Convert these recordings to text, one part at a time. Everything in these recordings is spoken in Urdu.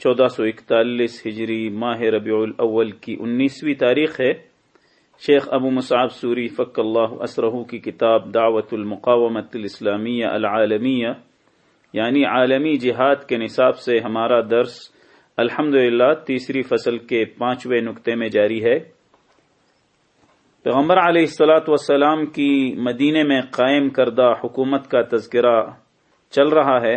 چودہ سو اکتالیس ہجری ماہ ربیع الاول کی انیسویں تاریخ ہے۔ شیخ ابو مصعب سوری فق اللہ اسرہ کی کتاب دعوت المقامت الاسلامیہ العالمیہ یعنی عالمی جہاد کے نصاب سے ہمارا درس الحمد تیسری فصل کے پانچویں نقطے میں جاری ہے۔ پیغمبر علیہ السلاۃ وسلام کی مدینے میں قائم کردہ حکومت کا تذکرہ چل رہا ہے۔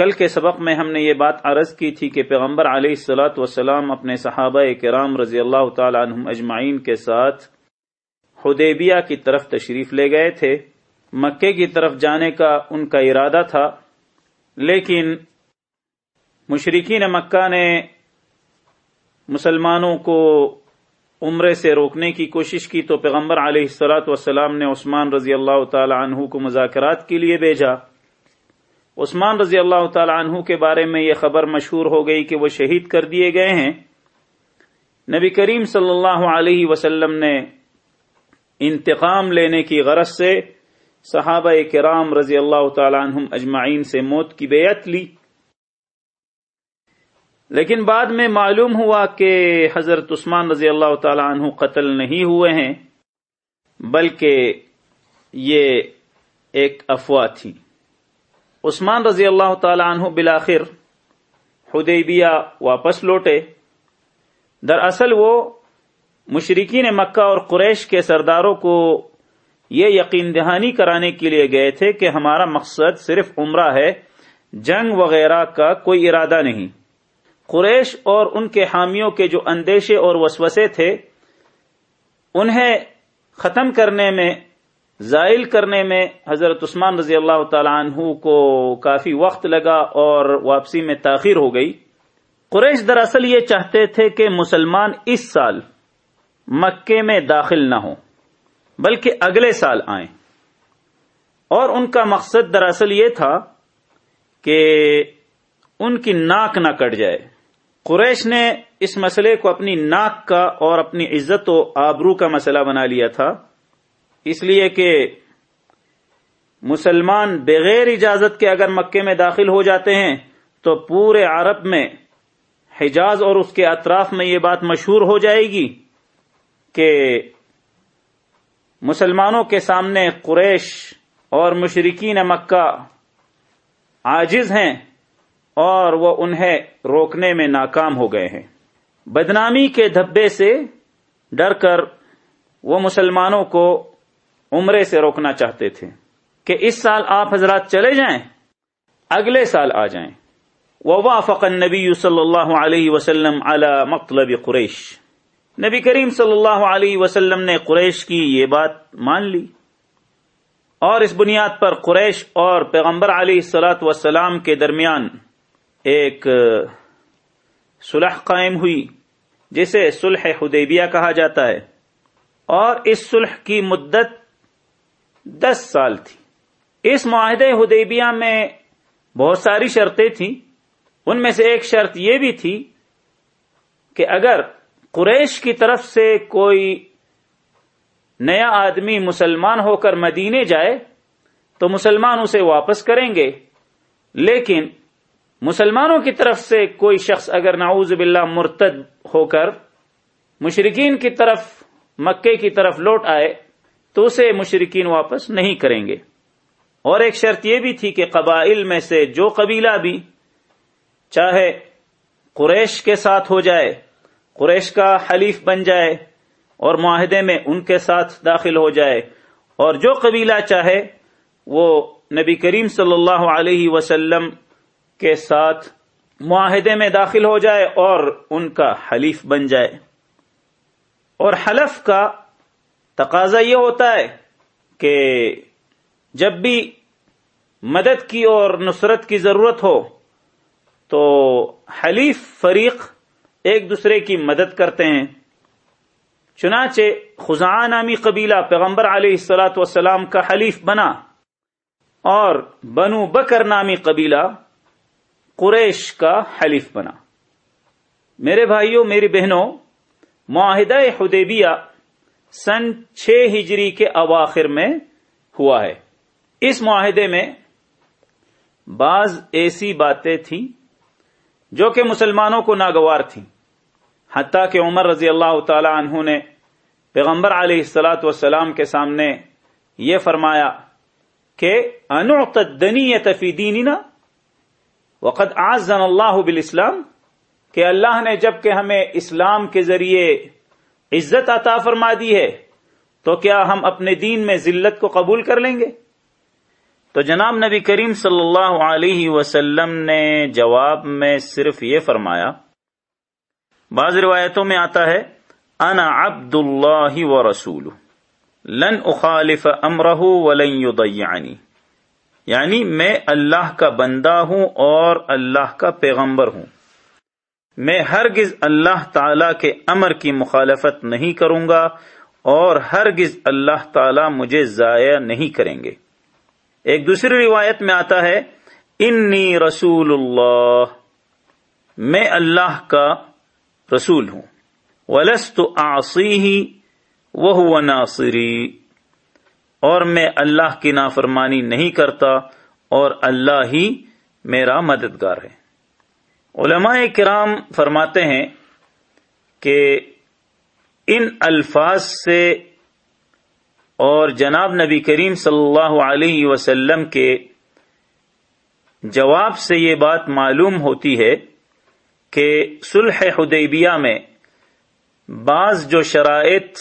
کل کے سبق میں ہم نے یہ بات عرض کی تھی کہ پیغمبر علیہ السلاۃ وسلام اپنے صحابہ کرام رضی اللہ تعالی عنہم اجمعین کے ساتھ حدیبیہ کی طرف تشریف لے گئے تھے۔ مکے کی طرف جانے کا ان کا ارادہ تھا، لیکن مشرقین مکہ نے مسلمانوں کو عمرے سے روکنے کی کوشش کی تو پیغمبر علیہ السلاۃ وسلام نے عثمان رضی اللہ تعالی عنہ کو مذاکرات کے لیے بھیجا۔ عثمان رضی اللہ تعالی عنہ کے بارے میں یہ خبر مشہور ہو گئی کہ وہ شہید کر دیے گئے ہیں۔ نبی کریم صلی اللہ علیہ وسلم نے انتقام لینے کی غرض سے صحابہ کرام رضی اللہ تعالی عنہم اجمعین سے موت کی بیعت لی۔ لیکن بعد میں معلوم ہوا کہ حضرت عثمان رضی اللہ تعالی عنہ قتل نہیں ہوئے ہیں، بلکہ یہ ایک افواہ تھی۔ عثمان رضی اللہ تعالی عنہ بلاخر حدیبیہ واپس لوٹے۔ دراصل وہ مشرقین مکہ اور قریش کے سرداروں کو یہ یقین دہانی کرانے کے لیے گئے تھے کہ ہمارا مقصد صرف عمرہ ہے، جنگ وغیرہ کا کوئی ارادہ نہیں۔ قریش اور ان کے حامیوں کے جو اندیشے اور وسوسے تھے، انہیں ختم کرنے میں زائل کرنے میں حضرت عثمان رضی اللہ تعالی عنہ کو کافی وقت لگا اور واپسی میں تاخیر ہو گئی۔ قریش دراصل یہ چاہتے تھے کہ مسلمان اس سال مکے میں داخل نہ ہوں، بلکہ اگلے سال آئیں۔ اور ان کا مقصد دراصل یہ تھا کہ ان کی ناک نہ کٹ جائے۔ قریش نے اس مسئلے کو اپنی ناک کا اور اپنی عزت و آبرو کا مسئلہ بنا لیا تھا۔ اس لیے کہ مسلمان بغیر اجازت کے اگر مکے میں داخل ہو جاتے ہیں، تو پورے عرب میں حجاز اور اس کے اطراف میں یہ بات مشہور ہو جائے گی کہ مسلمانوں کے سامنے قریش اور مشرقین مکہ عاجز ہیں اور وہ انہیں روکنے میں ناکام ہو گئے ہیں۔ بدنامی کے دھبے سے ڈر کر وہ مسلمانوں کو عمرے سے روکنا چاہتے تھے کہ اس سال آپ حضرات چلے جائیں، اگلے سال آ جائیں۔ ووافق النبی صلی اللہ علیہ وسلم علی مطلب قریش۔ نبی کریم صلی اللہ علیہ وسلم نے قریش کی یہ بات مان لی۔ اور اس بنیاد پر قریش اور پیغمبر علیہ السلاۃ وسلام کے درمیان ایک صلح قائم ہوئی، جسے صلح حدیبیہ کہا جاتا ہے۔ اور اس صلح کی مدت دس سال تھی۔ اس معاہدے حدیبیہ میں بہت ساری شرطیں تھیں۔ ان میں سے ایک شرط یہ بھی تھی کہ اگر قریش کی طرف سے کوئی نیا آدمی مسلمان ہو کر مدینے جائے، تو مسلمان اسے واپس کریں گے۔ لیکن مسلمانوں کی طرف سے کوئی شخص اگر نعوذ باللہ مرتد ہو کر مشرقین کی طرف، مکے کی طرف لوٹ آئے تو اسے مشرقین واپس نہیں کریں گے۔ اور ایک شرط یہ بھی تھی کہ قبائل میں سے جو قبیلہ بھی چاہے قریش کے ساتھ ہو جائے، قریش کا حلیف بن جائے اور معاہدے میں ان کے ساتھ داخل ہو جائے، اور جو قبیلہ چاہے وہ نبی کریم صلی اللہ علیہ وسلم کے ساتھ معاہدے میں داخل ہو جائے اور ان کا حلیف بن جائے۔ اور حلف کا تقاضا یہ ہوتا ہے کہ جب بھی مدد کی اور نصرت کی ضرورت ہو تو حلیف فریق ایک دوسرے کی مدد کرتے ہیں۔ چنانچہ خزاں نامی قبیلہ پیغمبر علیہ السلاۃ والسلام کا حلیف بنا اور بنو بکر نامی قبیلہ قریش کا حلیف بنا۔ میرے بھائیوں، میری بہنوں، معاہدہ حدیبیہ سن چھ ہجری کے اواخر میں ہوا ہے۔ اس معاہدے میں بعض ایسی باتیں تھیں جو کہ مسلمانوں کو ناگوار تھیں۔ حتیٰ کہ عمر رضی اللہ تعالی عنہ نے پیغمبر علیہ السلاۃ والسلام کے سامنے یہ فرمایا کہ فی دیننا وقد آزن اللہ بالاسلام، کہ اللہ نے جبکہ ہمیں اسلام کے ذریعے عزت عطا فرما دی ہے، تو کیا ہم اپنے دین میں ذلت کو قبول کر لیں گے؟ تو جناب نبی کریم صلی اللہ علیہ وسلم نے جواب میں صرف یہ فرمایا، بعض روایتوں میں آتا ہے، انا عبد اللہ و رسول، لن اخالف امرہ ولن یضیعنی یعنی میں اللہ کا بندہ ہوں اور اللہ کا پیغمبر ہوں۔ میں ہرگز اللہ تعالی کے امر کی مخالفت نہیں کروں گا اور ہرگز اللہ تعالی مجھے ضائع نہیں کریں گے۔ ایک دوسری روایت میں آتا ہے انی رسول اللہ میں اللہ کا رسول ہوں۔ ولست آسی ہی وہ ناصری اور میں اللہ کی نافرمانی نہیں کرتا اور اللہ ہی میرا مددگار ہے۔ علماء کرام فرماتے ہیں کہ ان الفاظ سے اور جناب نبی کریم صلی اللہ علیہ وسلم کے جواب سے یہ بات معلوم ہوتی ہے کہ صلح حدیبیہ میں بعض جو شرائط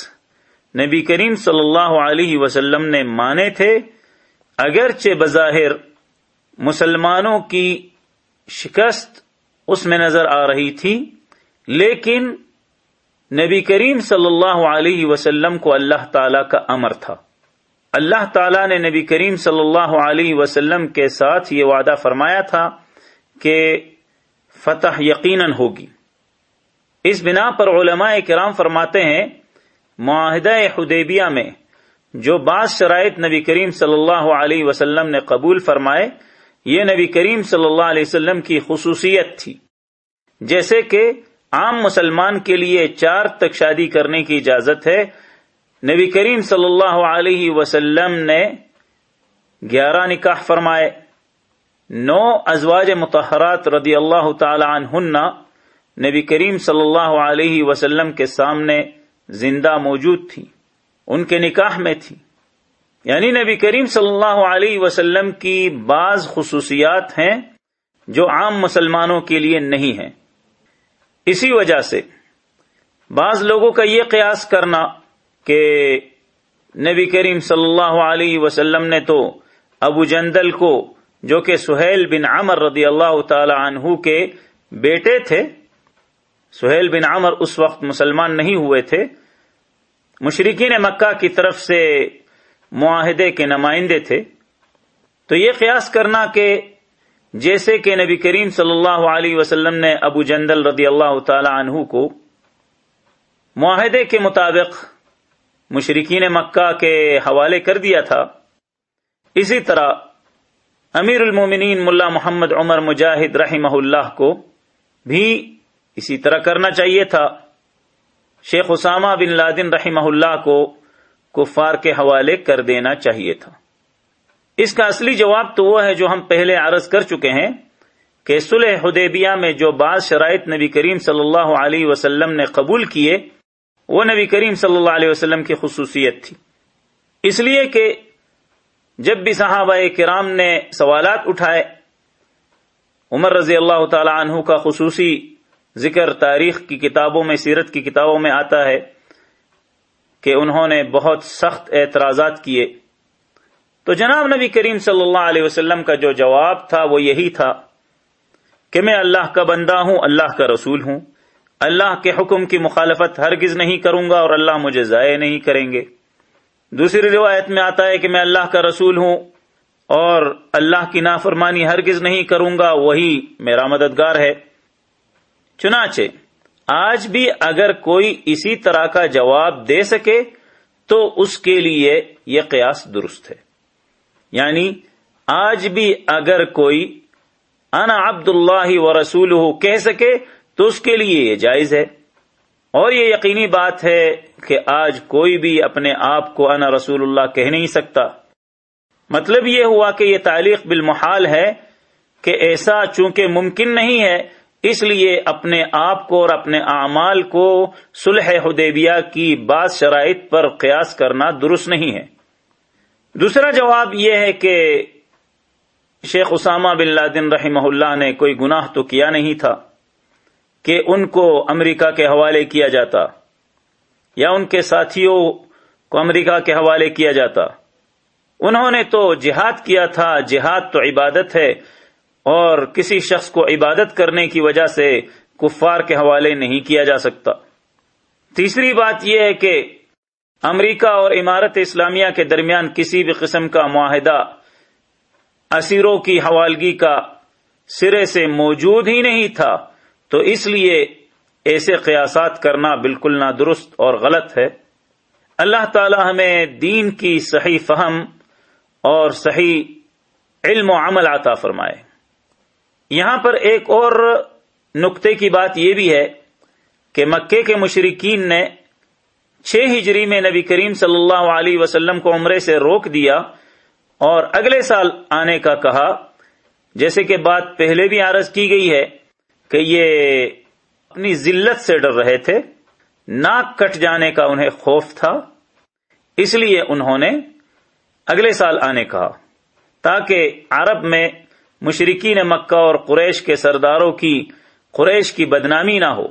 نبی کریم صلی اللہ علیہ وسلم نے مانے تھے، اگرچہ بظاہر مسلمانوں کی شکست اس میں نظر آ رہی تھی۔ لیکن نبی کریم صلی اللہ علیہ وسلم کو اللہ تعالی کا امر تھا۔ اللہ تعالی نے نبی کریم صلی اللہ علیہ وسلم کے ساتھ یہ وعدہ فرمایا تھا کہ فتح یقیناً ہوگی۔ اس بنا پر علماء کرام فرماتے ہیں، معاہدہ حدیبیہ میں جو بعض شرائط نبی کریم صلی اللہ علیہ وسلم نے قبول فرمائے یہ نبی کریم صلی اللہ علیہ وسلم کی خصوصیت تھی۔ جیسے کہ عام مسلمان کے لیے چار تک شادی کرنے کی اجازت ہے، نبی کریم صلی اللہ علیہ وسلم نے گیارہ نکاح فرمائے، نو ازواج متحرات رضی اللہ تعالی عنہن نبی کریم صلی اللہ علیہ وسلم کے سامنے زندہ موجود تھی، ان کے نکاح میں تھی۔ یعنی نبی کریم صلی اللہ علیہ وسلم کی بعض خصوصیات ہیں جو عام مسلمانوں کے لیے نہیں ہیں۔ اسی وجہ سے بعض لوگوں کا یہ قیاس کرنا کہ نبی کریم صلی اللہ علیہ وسلم نے تو ابو جندل کو جو کہ سہیل بن عمر رضی اللہ تعالی عنہ کے بیٹے تھے، سہیل بن عمر اس وقت مسلمان نہیں ہوئے تھے مشرقین مکہ کی طرف سے معاہدے کے نمائندے تھے۔ تو یہ قیاس کرنا کہ جیسے کہ نبی کریم صلی اللہ علیہ وسلم نے ابو جندل رضی اللہ تعالی عنہ کو معاہدے کے مطابق مشرقین مکہ کے حوالے کر دیا تھا، اسی طرح امیر المومنین ملا محمد عمر مجاہد رحمہ اللہ کو بھی اسی طرح کرنا چاہیے تھا۔ شیخ اسامہ بن لادن رحمہ اللہ کو کفار کے حوالے کر دینا چاہیے تھا۔ اس کا اصلی جواب تو وہ ہے جو ہم پہلے عرض کر چکے ہیں کہ صلح حدیبیہ میں جو بعض شرائط نبی کریم صلی اللہ علیہ وسلم نے قبول کیے، وہ نبی کریم صلی اللہ علیہ وسلم کی خصوصیت تھی۔ اس لیے کہ جب بھی صحابہ کرام نے سوالات اٹھائے، عمر رضی اللہ تعالی عنہ کا خصوصی ذکر تاریخ کی کتابوں میں، سیرت کی کتابوں میں آتا ہے۔ کہ انہوں نے بہت سخت اعتراضات کیے۔ تو جناب نبی کریم صلی اللہ علیہ وسلم کا جو جواب تھا وہ یہی تھا کہ میں اللہ کا بندہ ہوں، اللہ کا رسول ہوں۔ اللہ کے حکم کی مخالفت ہرگز نہیں کروں گا اور اللہ مجھے ضائع نہیں کریں گے۔ دوسری روایت میں آتا ہے کہ میں اللہ کا رسول ہوں اور اللہ کی نافرمانی ہرگز نہیں کروں گا، وہی میرا مددگار ہے۔ چنانچہ آج بھی اگر کوئی اسی طرح کا جواب دے سکے تو اس کے لیے یہ قیاس درست ہے۔ یعنی آج بھی اگر کوئی انا عبد اللہ و رسول کہہ سکے تو اس کے لیے یہ جائز ہے۔ اور یہ یقینی بات ہے کہ آج کوئی بھی اپنے آپ کو انا رسول اللہ کہہ نہیں سکتا۔ مطلب یہ ہوا کہ یہ تعلیق بالمحال ہے کہ ایسا چونکہ ممکن نہیں ہے اس لیے اپنے آپ کو اور اپنے اعمال کو صلح حدیبیہ کی بعض شرائط پر قیاس کرنا درست نہیں ہے۔ دوسرا جواب یہ ہے کہ شیخ اسامہ بن لادن رحمہ اللہ نے کوئی گناہ تو کیا نہیں تھا کہ ان کو امریکہ کے حوالے کیا جاتا یا ان کے ساتھیوں کو امریکہ کے حوالے کیا جاتا۔ انہوں نے تو جہاد کیا تھا، جہاد تو عبادت ہے۔ اور کسی شخص کو عبادت کرنے کی وجہ سے کفار کے حوالے نہیں کیا جا سکتا۔ تیسری بات یہ ہے کہ امریکہ اور عمارت اسلامیہ کے درمیان کسی بھی قسم کا معاہدہ اسیروں کی حوالگی کا سرے سے موجود ہی نہیں تھا، تو اس لیے ایسے قیاسات کرنا بالکل نہ درست اور غلط ہے۔ اللہ تعالی ہمیں دین کی صحیح فہم اور صحیح علم و عمل عطا فرمائے۔ یہاں پر ایک اور نقطے کی بات یہ بھی ہے کہ مکے کے مشرقین نے چھ ہجری میں نبی کریم صلی اللہ علیہ وسلم کو عمرے سے روک دیا اور اگلے سال آنے کا کہا، جیسے کہ بات پہلے بھی عرض کی گئی ہے کہ یہ اپنی ذلت سے ڈر رہے تھے، ناک کٹ جانے کا انہیں خوف تھا، اس لیے انہوں نے اگلے سال آنے کہا، تاکہ عرب میں مشرقین مکہ اور قریش کے سرداروں کی، قریش کی بدنامی نہ ہو،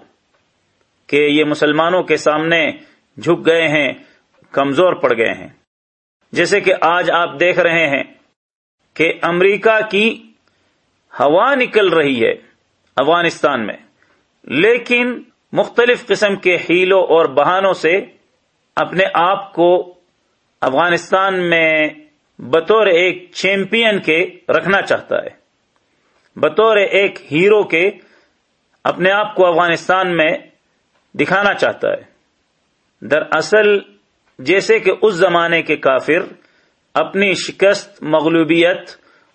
کہ یہ مسلمانوں کے سامنے جھک گئے ہیں، کمزور پڑ گئے ہیں۔ جیسے کہ آج آپ دیکھ رہے ہیں کہ امریکہ کی ہوا نکل رہی ہے افغانستان میں، لیکن مختلف قسم کے ہیلوں اور بہانوں سے اپنے آپ کو افغانستان میں بطور ایک چیمپئن کے رکھنا چاہتا ہے۔ بطور ایک ہیرو کے اپنے آپ کو افغانستان میں دکھانا چاہتا ہے۔ دراصل، جیسے کہ اس زمانے کے کافر اپنی شکست، مغلوبیت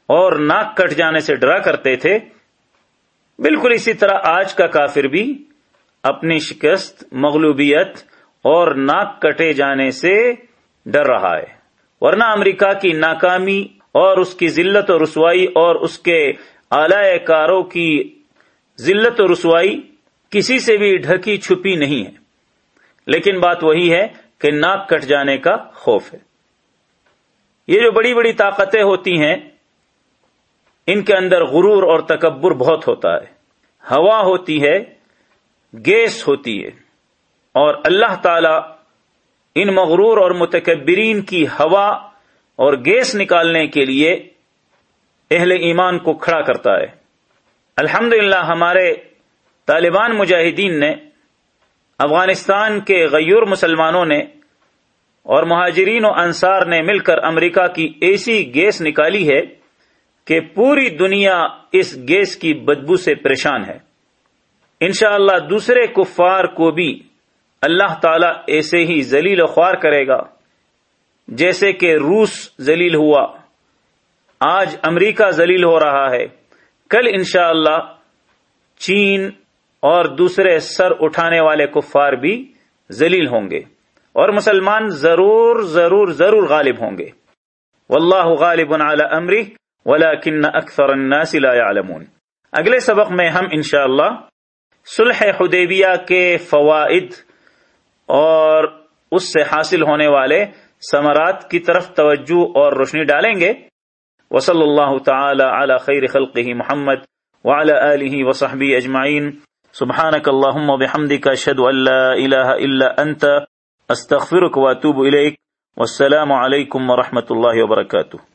اور ناک کٹ جانے سے ڈرا کرتے تھے، بالکل اسی طرح آج کا کافر بھی اپنی شکست، مغلوبیت اور ناک کٹے جانے سے ڈر رہا ہے۔ ورنہ امریکہ کی ناکامی اور اس کی ذلت و رسوائی اور اس کے اعلی کاروں کی ذلت و رسوائی کسی سے بھی ڈھکی چھپی نہیں ہے۔ لیکن بات وہی ہے کہ ناک کٹ جانے کا خوف ہے۔ یہ جو بڑی بڑی طاقتیں ہوتی ہیں، ان کے اندر غرور اور تکبر بہت ہوتا ہے۔ ہوا ہوتی ہے، گیس ہوتی ہے اور اللہ تعالی ان مغرور اور متکبرین کی ہوا اور گیس نکالنے کے لیے اہل ایمان کو کھڑا کرتا ہے۔ الحمد ہمارے طالبان مجاہدین نے، افغانستان کے غیور مسلمانوں نے اور مہاجرین و انصار نے مل کر امریکہ کی ایسی گیس نکالی ہے کہ پوری دنیا اس گیس کی بدبو سے پریشان ہے۔ انشاءاللہ اللہ دوسرے کفار کو بھی اللہ تعالی ایسے ہی ذلیل و خوار کرے گا جیسے کہ روس ذلیل ہوا۔ آج امریکہ ذلیل ہو رہا ہے۔ کل انشاءاللہ اللہ چین اور دوسرے سر اٹھانے والے کفار بھی ذلیل ہوں گے اور مسلمان ضرور ضرور ضرور غالب ہوں گے۔ واللہ غالب على امری ولكن اکثر الناس لا يعلمون اگلے سبق میں ہم انشاءاللہ صلح حدیبیہ کے فوائد اور اس سے حاصل ہونے والے ثمرات کی طرف توجہ اور روشنی ڈالیں گے۔ وصلی اللہ تعالی علی خیر خلقه محمد وعلى آله وصحبه اجمعین۔ سبحانك اللهم وبحمدك اشهد ان لا اله الا انت استغفرك واتوب اليك والسلام عليكم ورحمه الله وبركاته